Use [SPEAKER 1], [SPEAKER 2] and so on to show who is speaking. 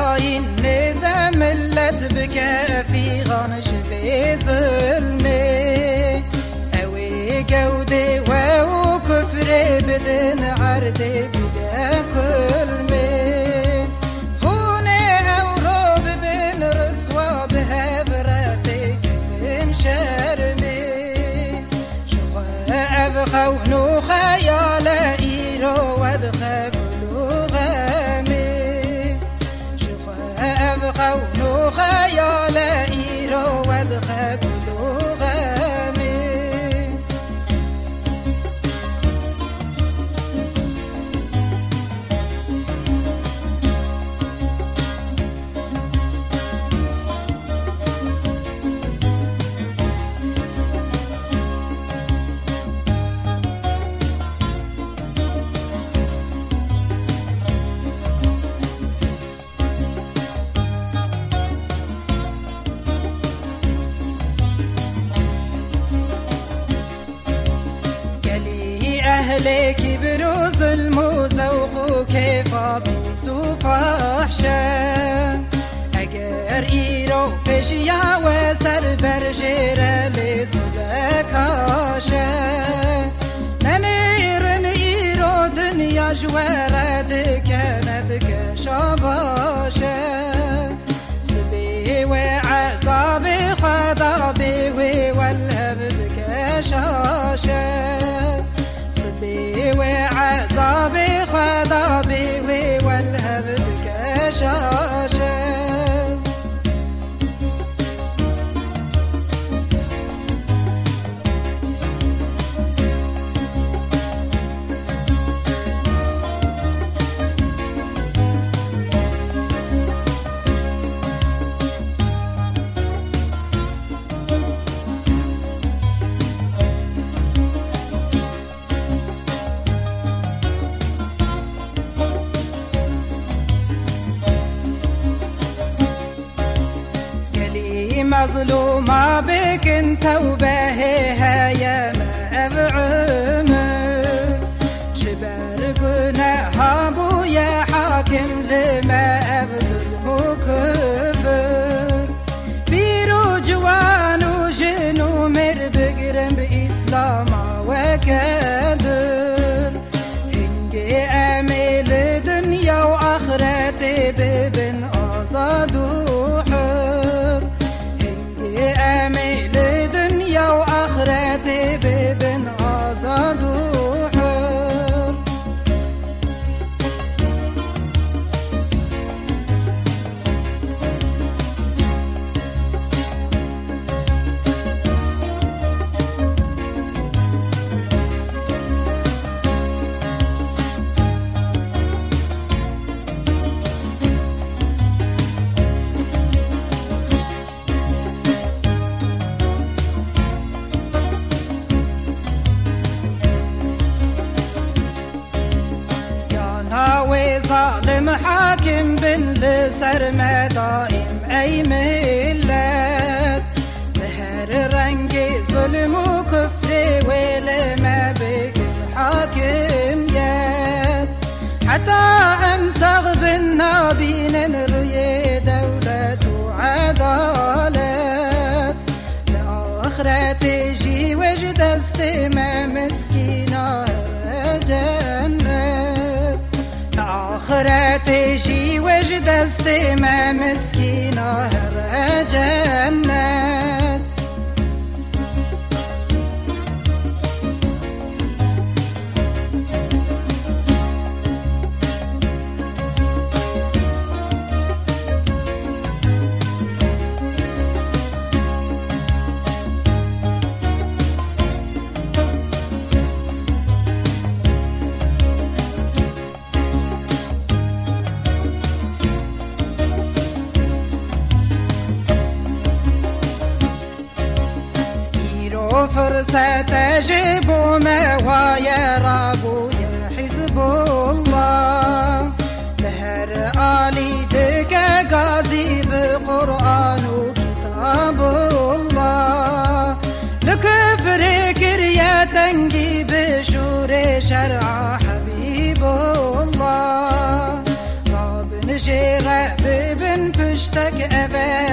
[SPEAKER 1] خاين نزملت بك في غنش في ظلمي. أوي قودي وو كفر بدن عردي بدا كل مي هوني اوروب بن رسوا بهبرتي من شرمي. شوخ ابخونو خيال ايرو ودخل أهل كبر ظلم وذوق كيف بيسو فحشة أجر إيرو بشيا وسر برجر لسبكاشة ننير إيرو دنيا جوارد كانت مظلومة بك انت وبهيها يا ظالم حاكم بن لسر دائم أي ملت. بهر رنگي ظلم وكفر ولما بك حاكم يد. حتى أمسغ بالنابين نري دولة وعدالة لآخرة تجي وجد استمام مسكينة شي وجد استمام مسكينة جنة فرصة تجيب ما ويا يا حزب الله. لهر آلي دقا قازي بقرآن وكتاب الله. لكفر كريا تنقي بشور شرع حبيب الله. رابن جيرة ببن بشتك وحب